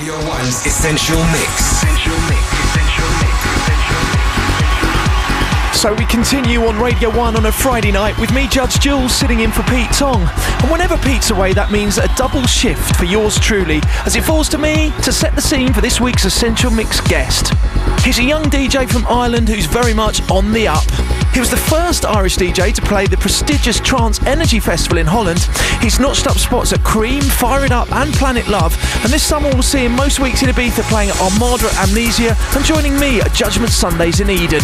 Radio 1's Essential Mix. Essential Mix. So we continue on Radio 1 on a Friday night with me, Judge Jules, sitting in for Pete Tong. And whenever Pete's away, that means a double shift for yours truly, as it falls to me to set the scene for this week's Essential Mix guest. He's a young DJ from Ireland who's very much on the up. He was the first Irish DJ to play the prestigious Trance Energy Festival in Holland. He's notched up spots at Cream, Fire It Up, and Planet Love. And this summer we'll see him most weeks in Ibiza playing at Armada at Amnesia and joining me at Judgment Sundays in Eden.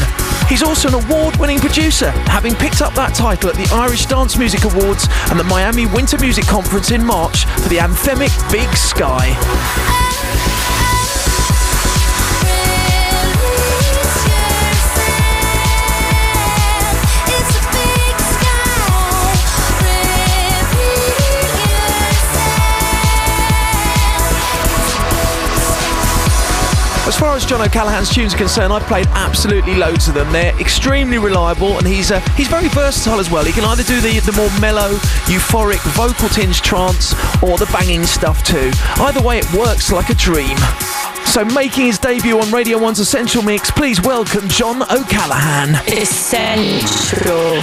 He's also an award winning producer, having picked up that title at the Irish Dance Music Awards and the Miami Winter Music Conference in March for the anthemic Big Sky. As far as John O'Callaghan's tunes are concerned, I've played absolutely loads of them. They're extremely reliable, and he's uh, he's very versatile as well. He can either do the the more mellow, euphoric, vocal tinged trance, or the banging stuff too. Either way, it works like a dream. So, making his debut on Radio 1's Essential Mix, please welcome John O'Callaghan. Essential.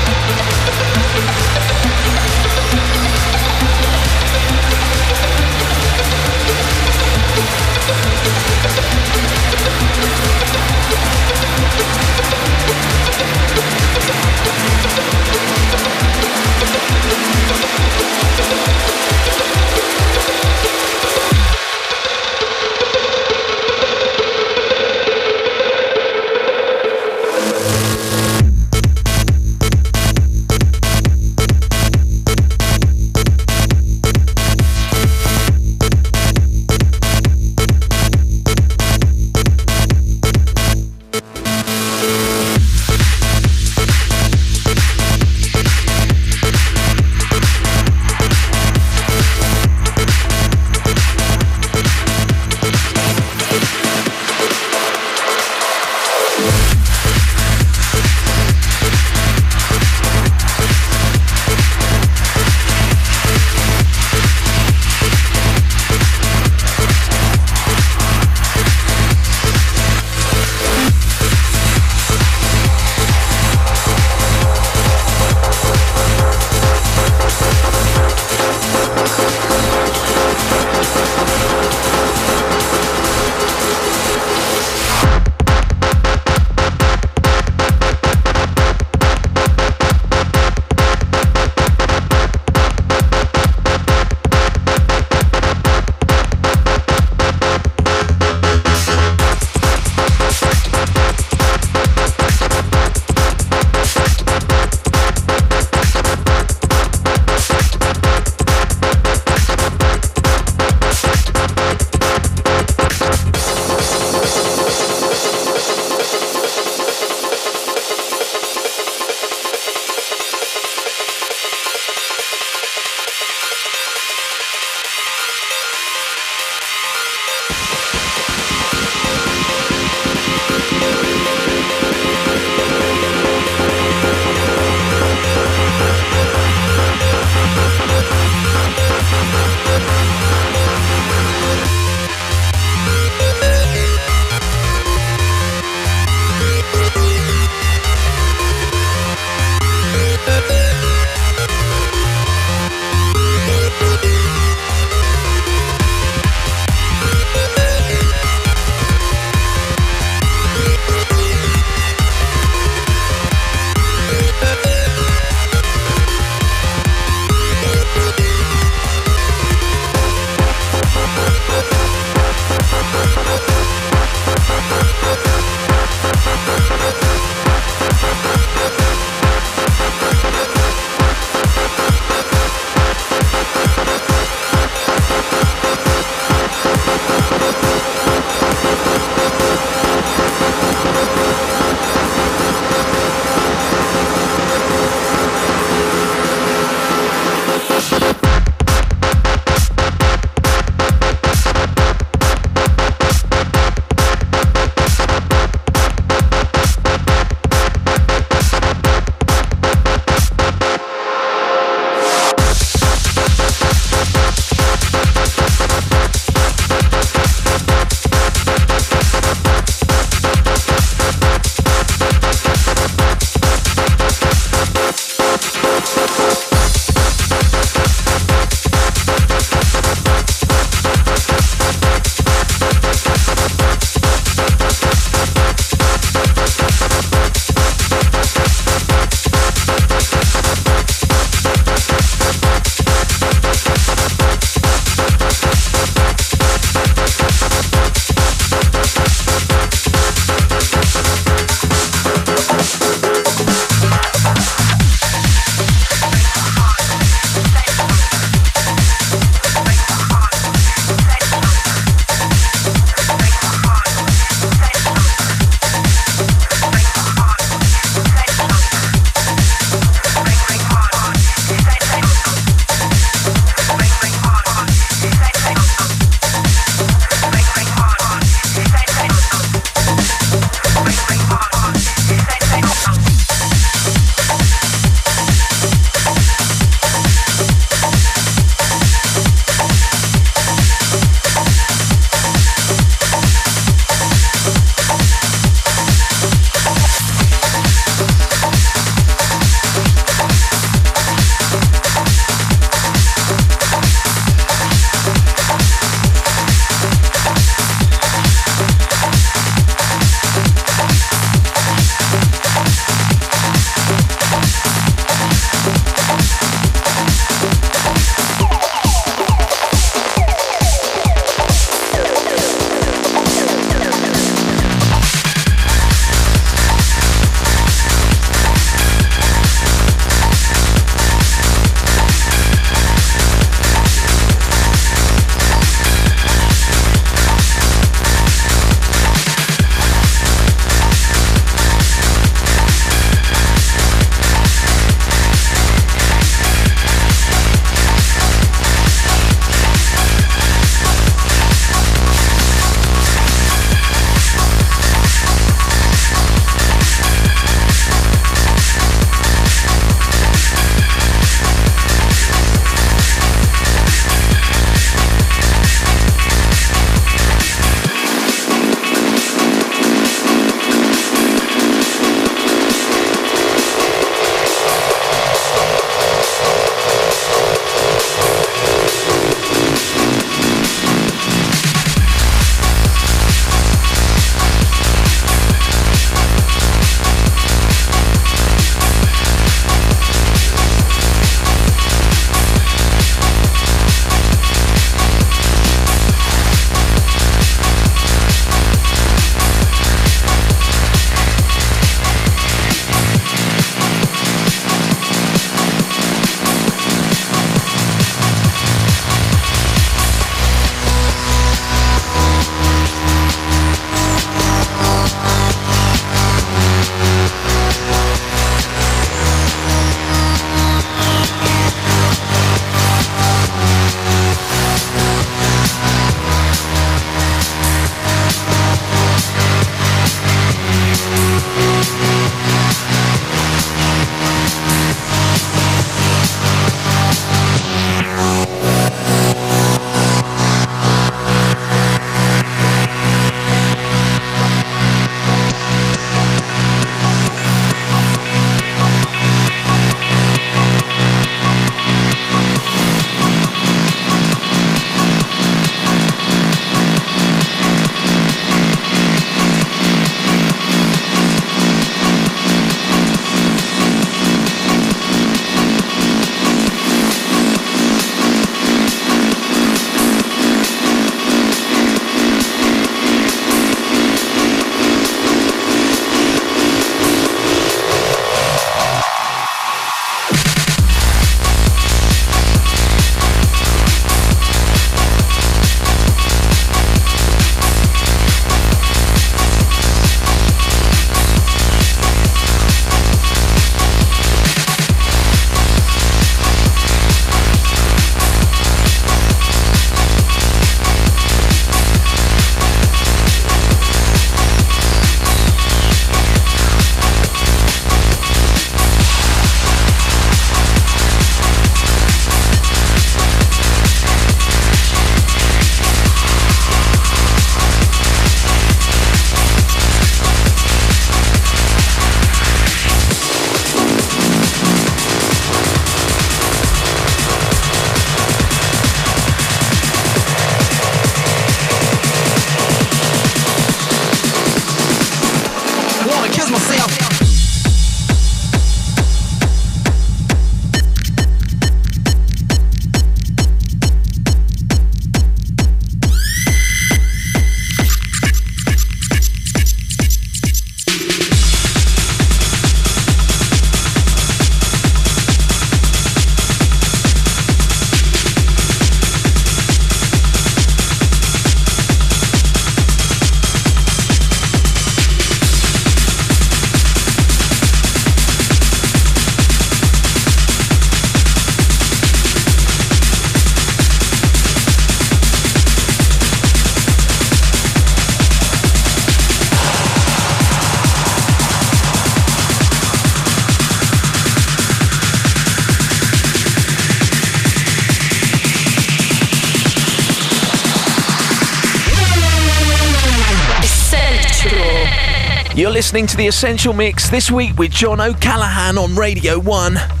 Listening to The Essential Mix this week with John O'Callaghan on Radio 1.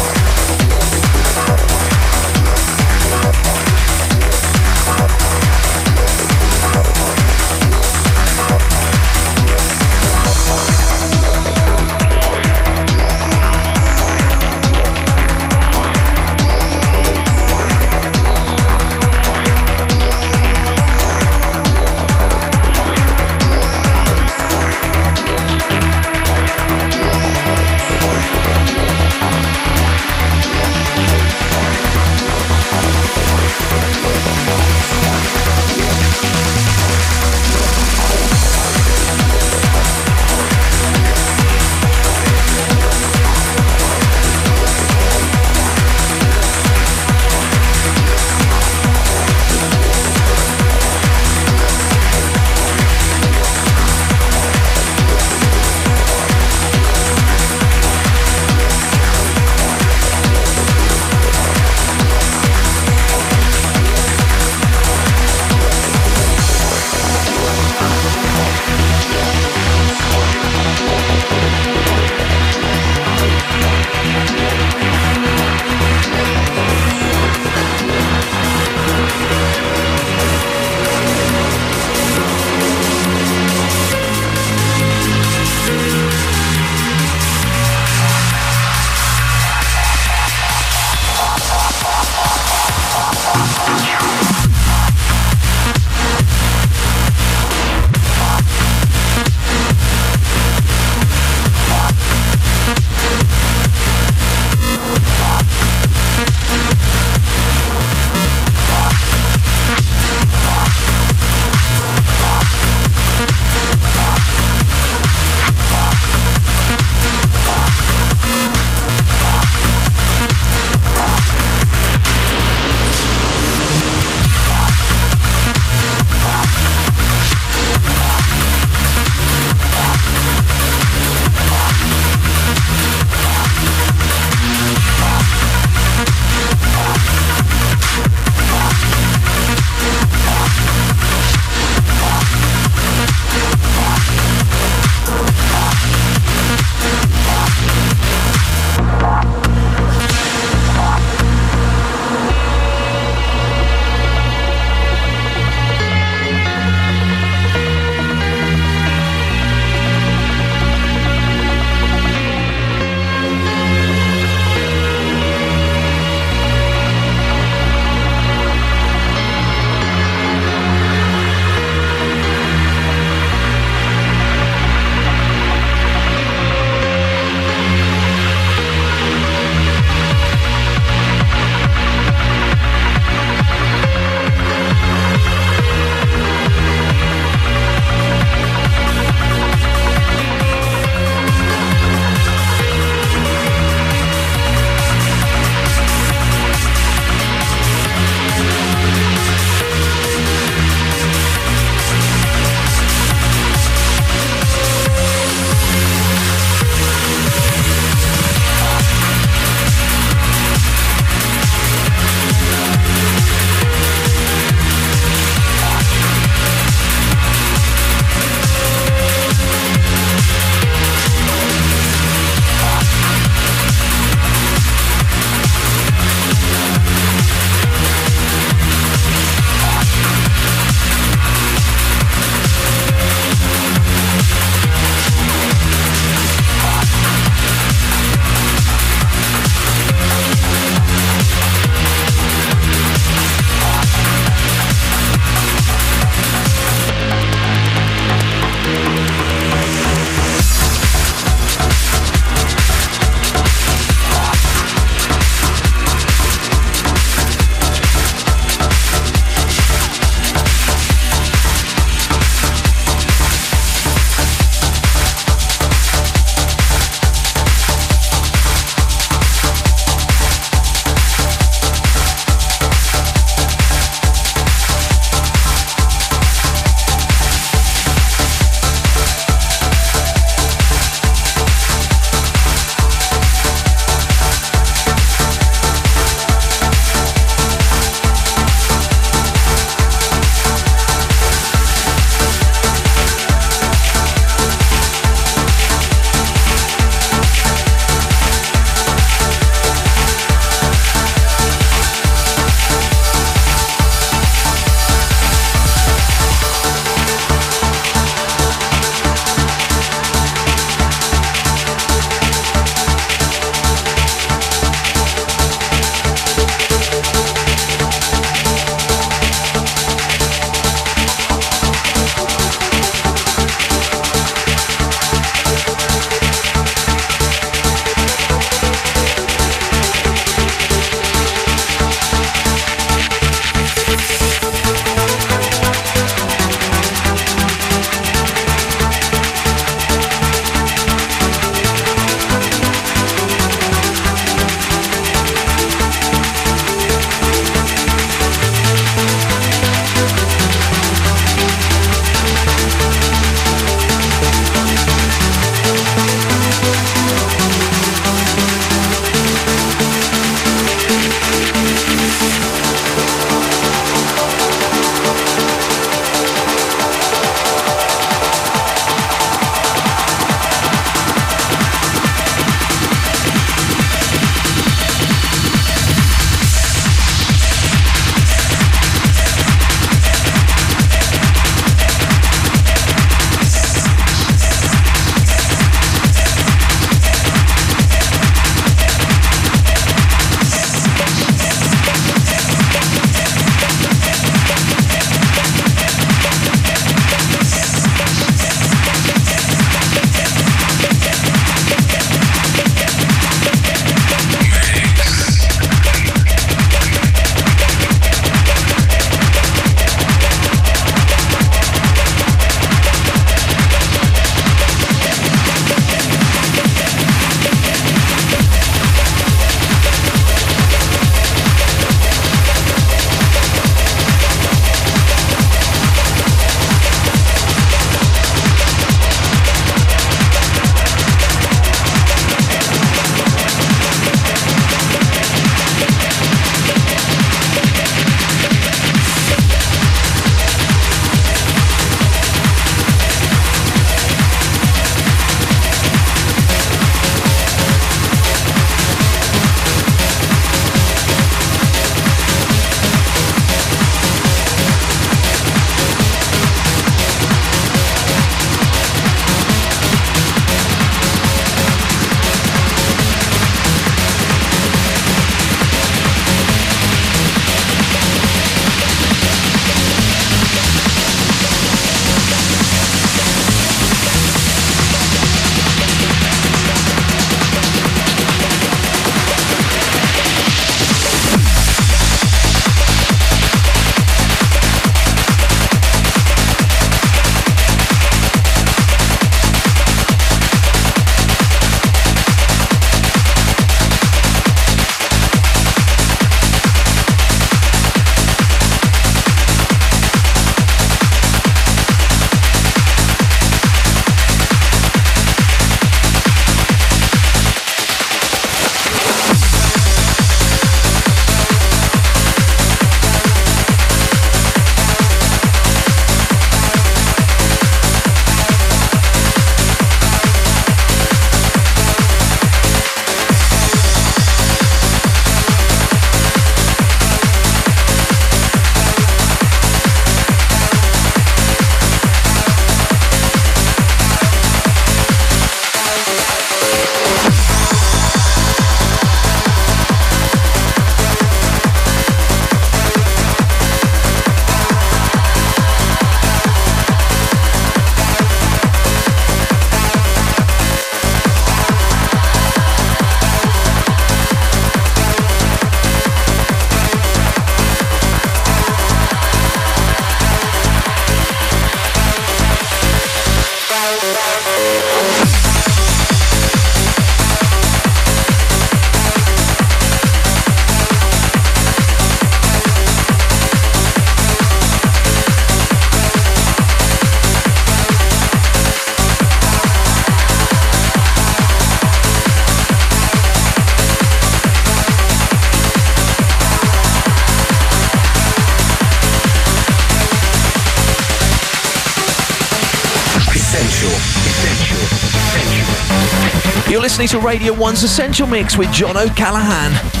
Listening to Radio 1's Essential Mix with John O'Callaghan.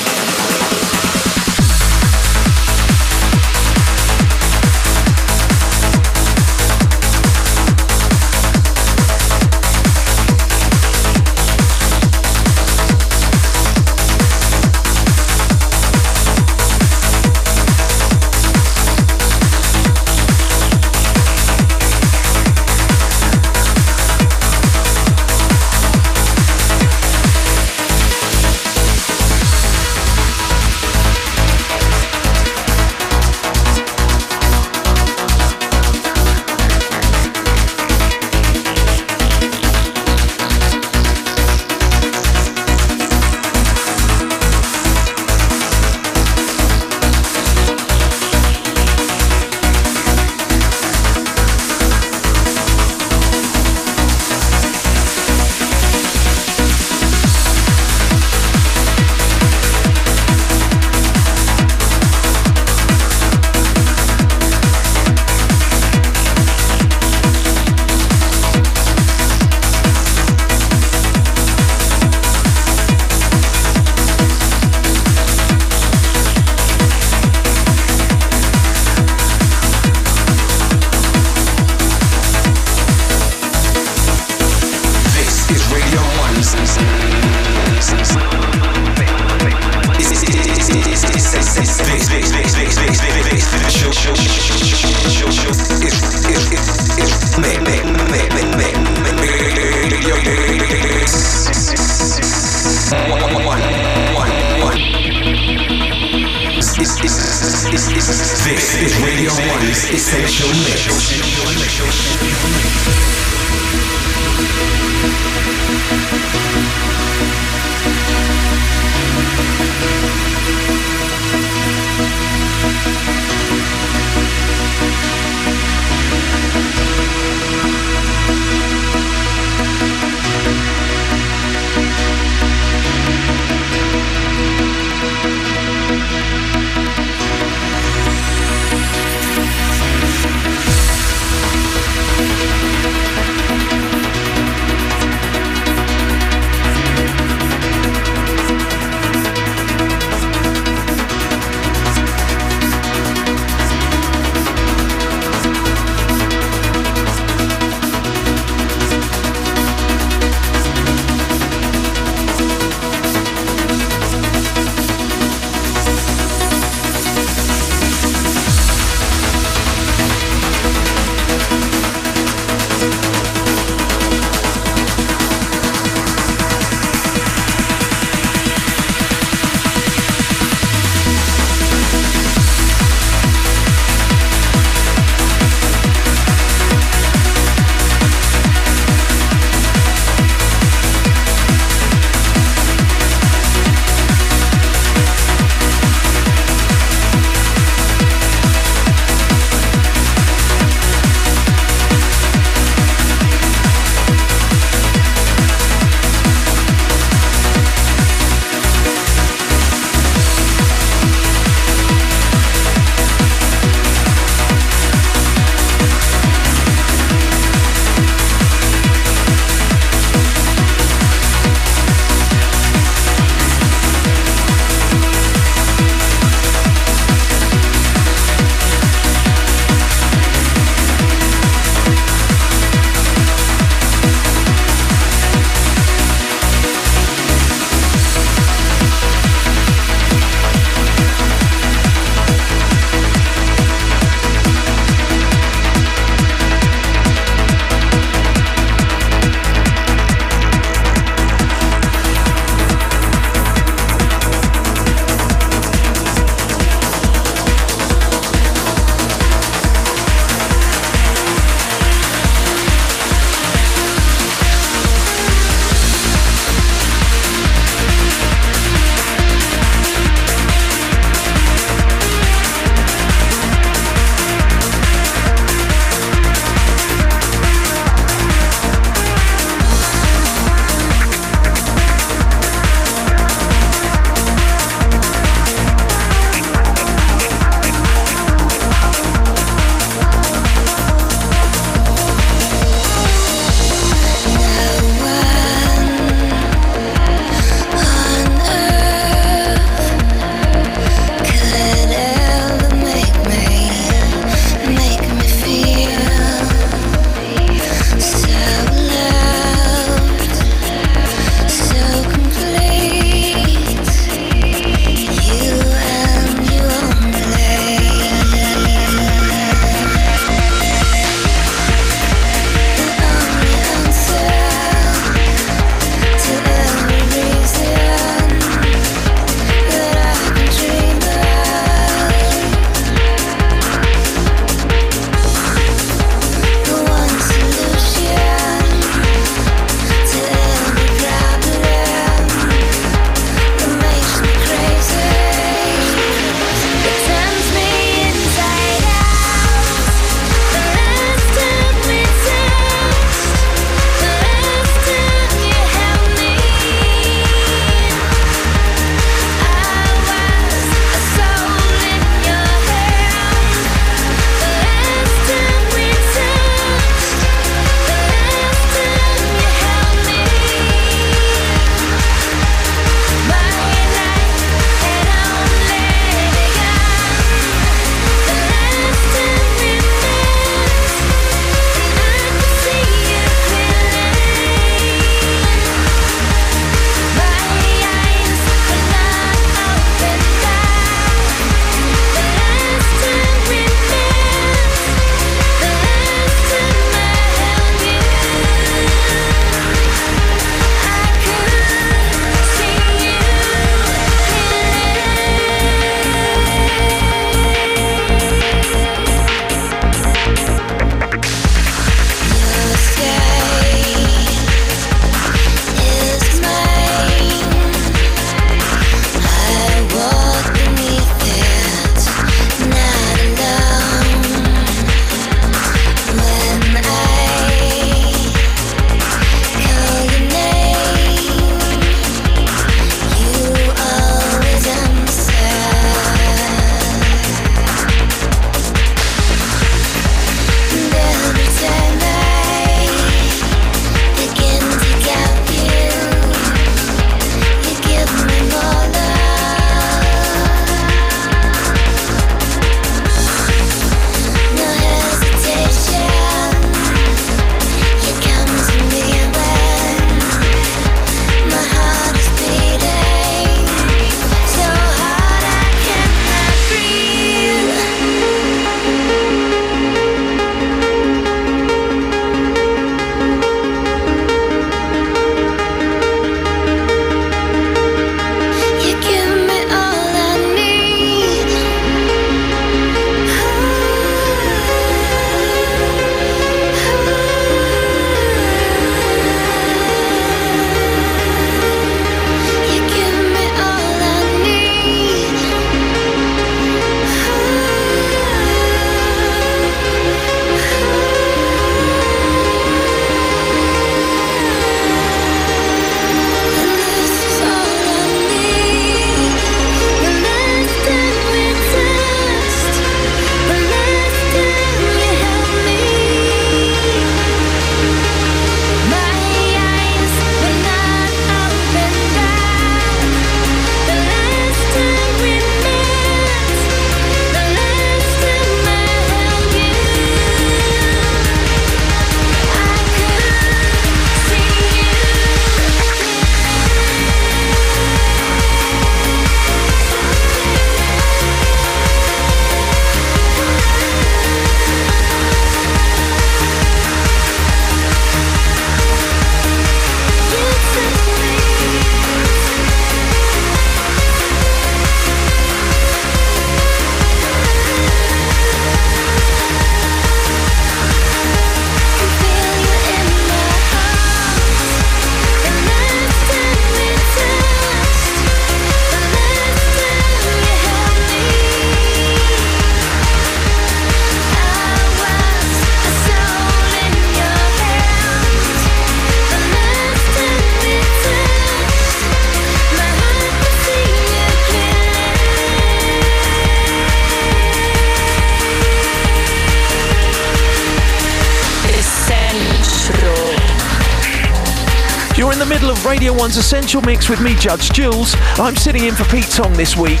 Radio 1's Essential Mix with me, Judge Jules. I'm sitting in for Pete Tong this week.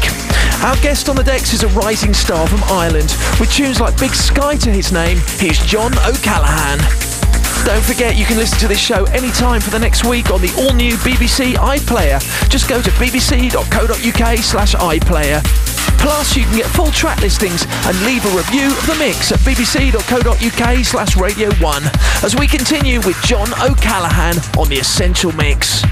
Our guest on the decks is a rising star from Ireland, with tunes like Big Sky to his name. he's John O'Callaghan. Don't forget you can listen to this show anytime for the next week on the all-new BBC iPlayer. Just go to bbc.co.uk slash iPlayer. Plus, you can get full track listings and leave a review of the mix at bbc.co.uk slash Radio 1 as we continue with John O'Callaghan on the Essential Mix.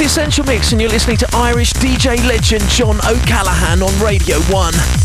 The Essential Mix, and you're listening to Irish DJ legend John O'Callaghan on Radio 1.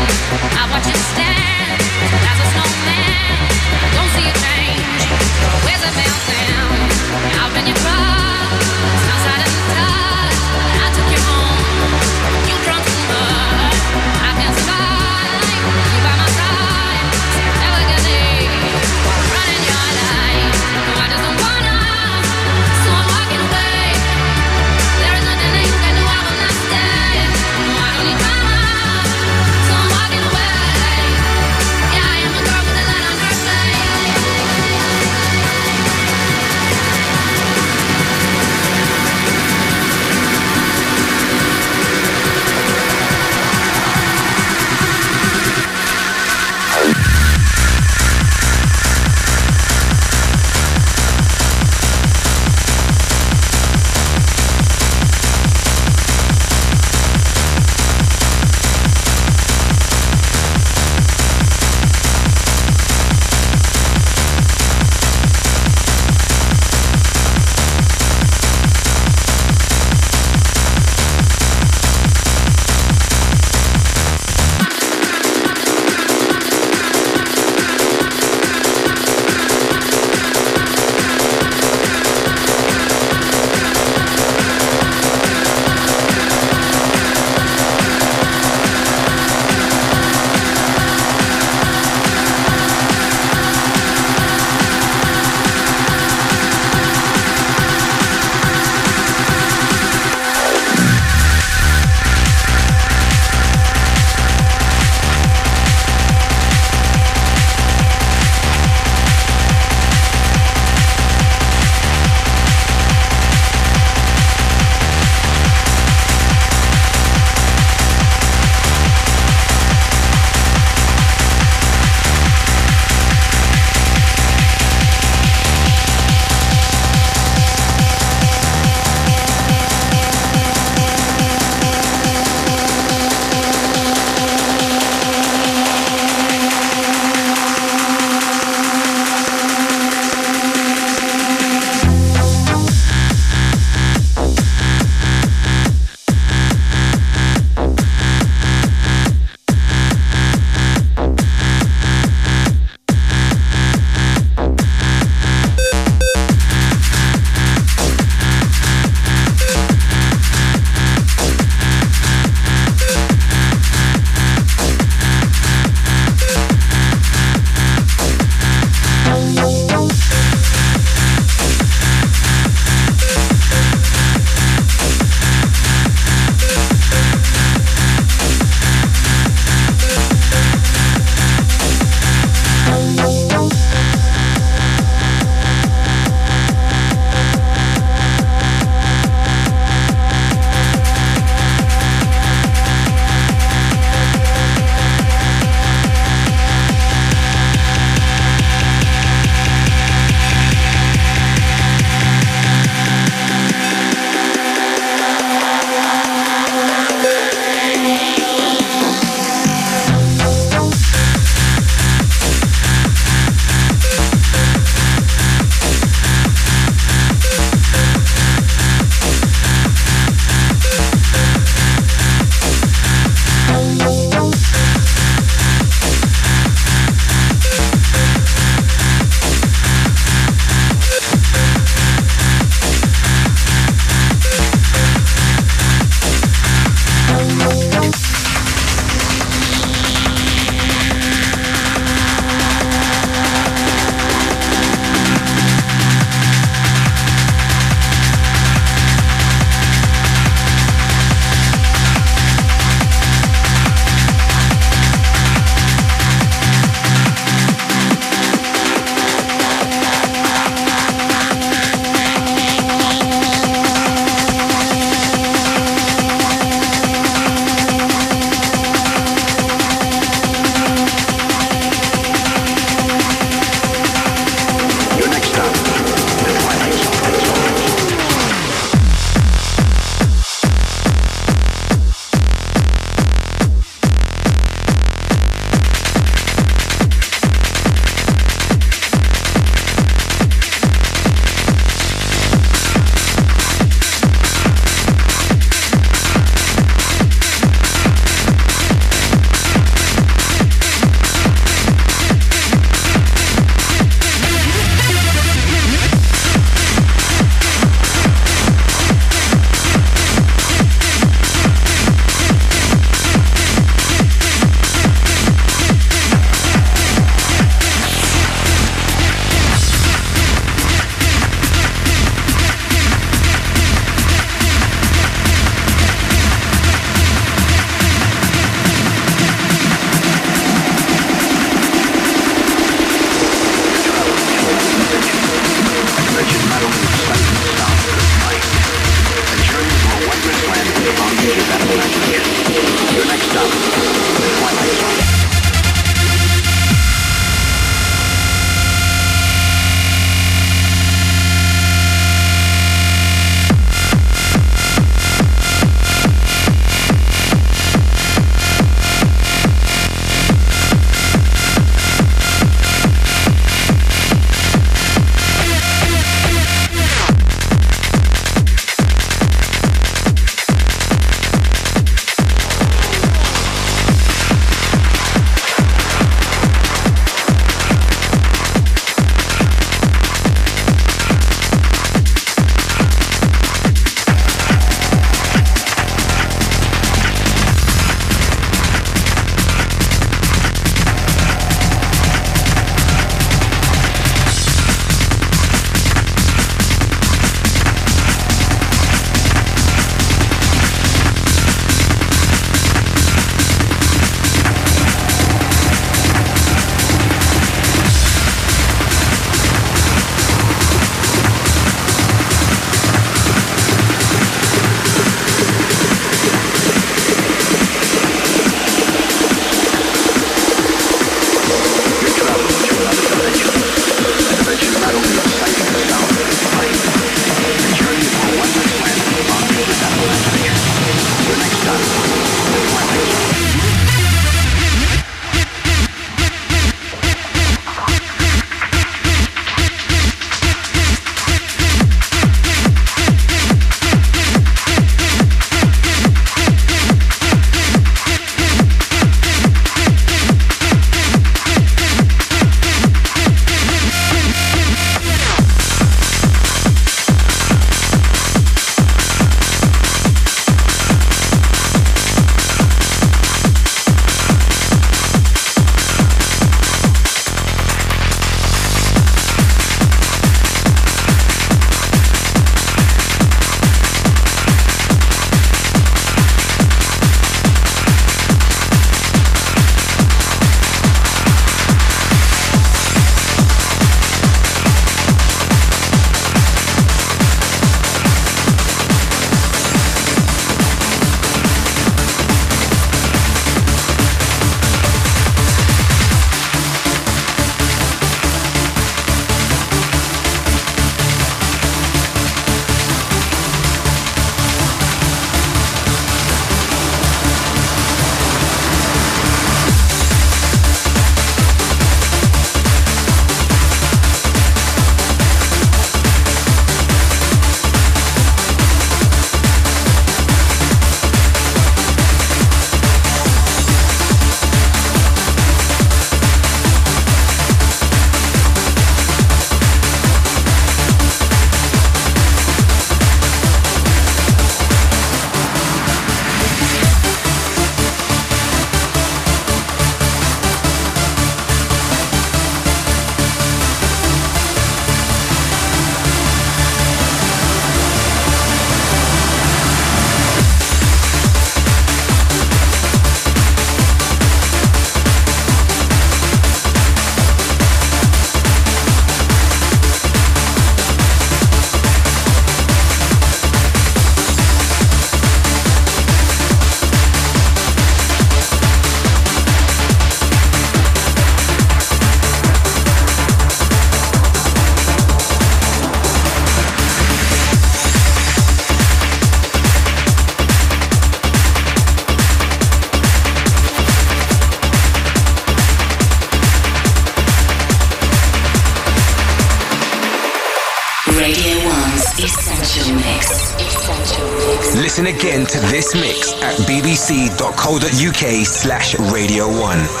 radio1.co.uk slash radio1.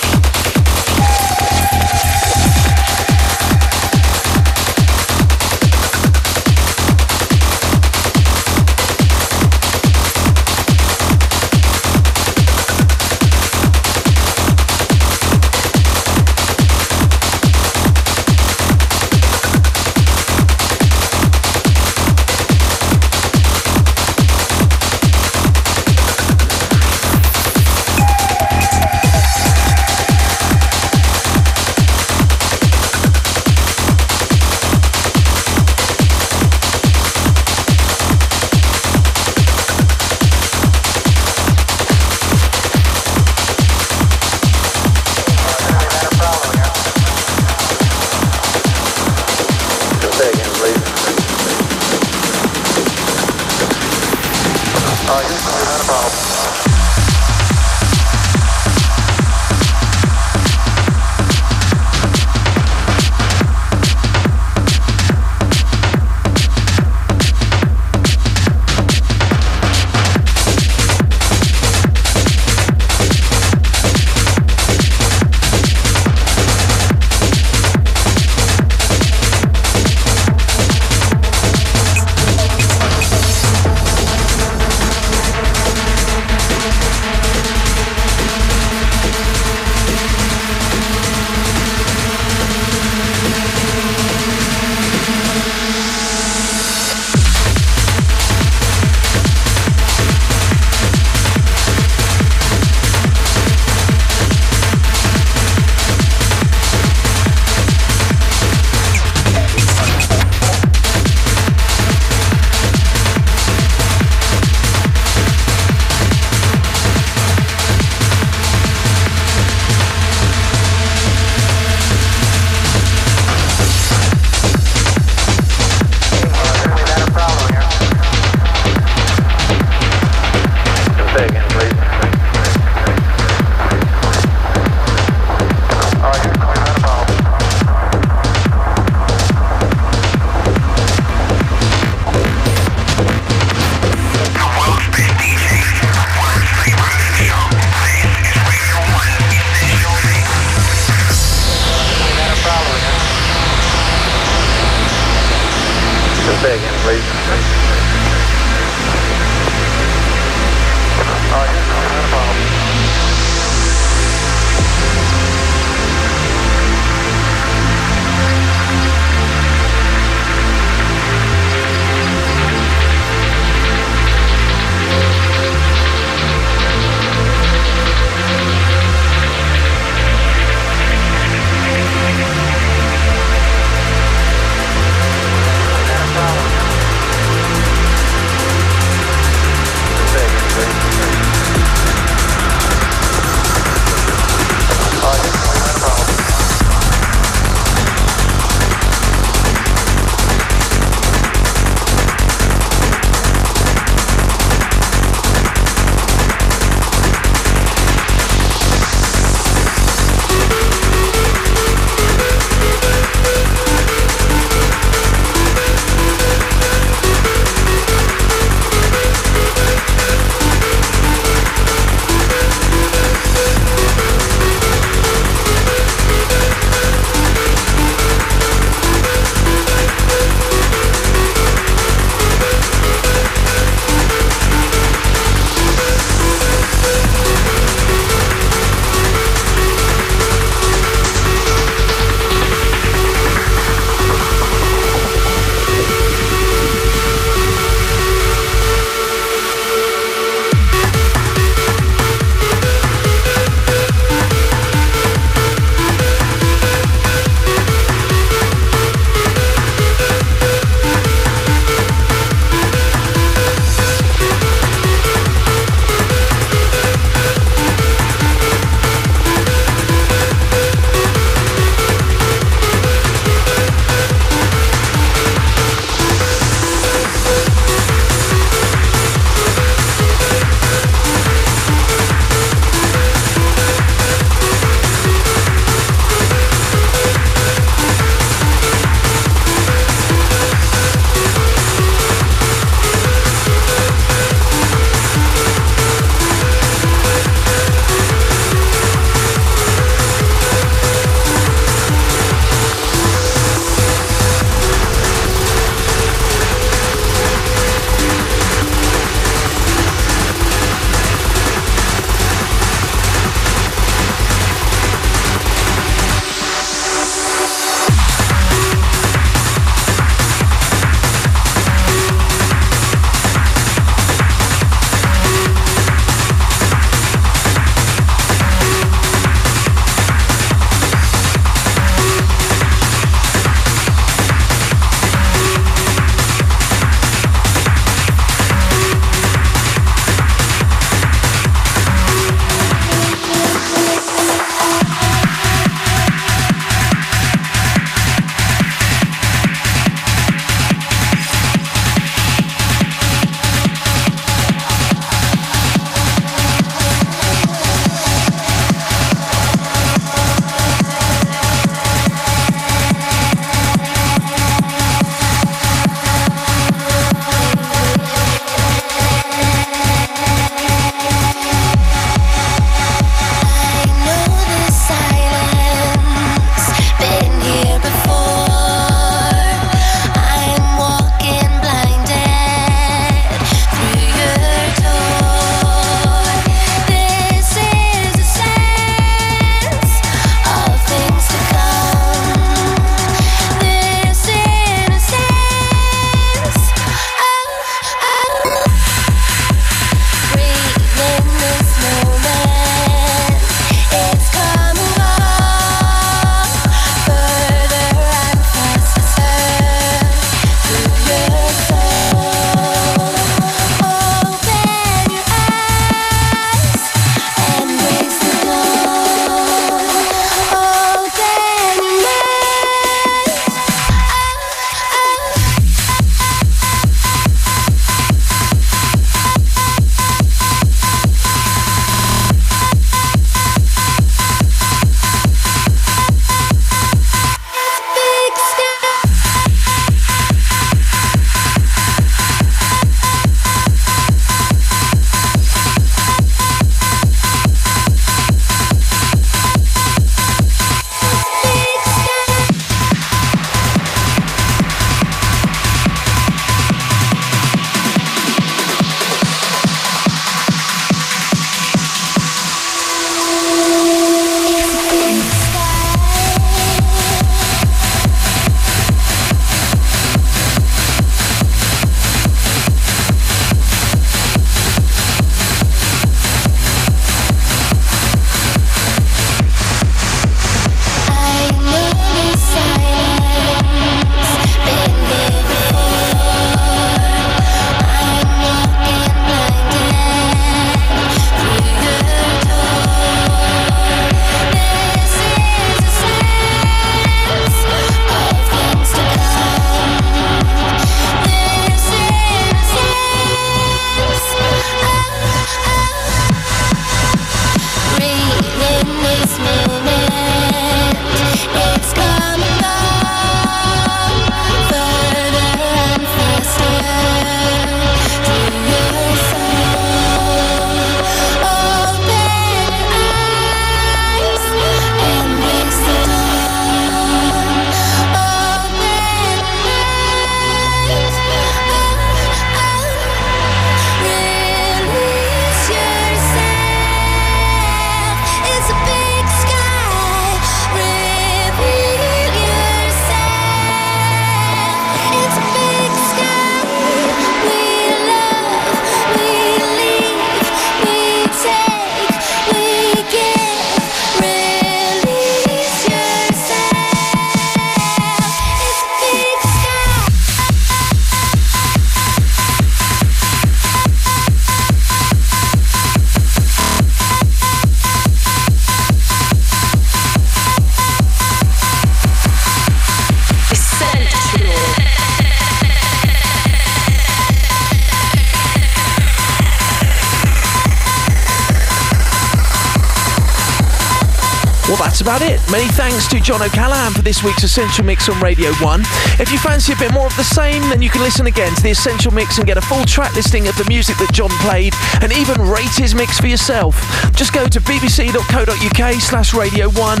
John O'Callaghan for this week's Essential Mix on Radio 1. If you fancy a bit more of the same, then you can listen again to the Essential Mix and get a full track listing of the music that John played and even rate his mix for yourself. Just go to bbc.co.uk slash Radio 1.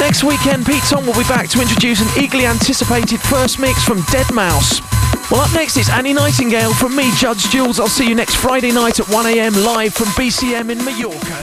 Next weekend, Pete Tong will be back to introduce an eagerly anticipated first mix from Deadmau5. Well, up next is Annie Nightingale from me, Judge Jules. I'll see you next Friday night at 1am live from BCM in Mallorca.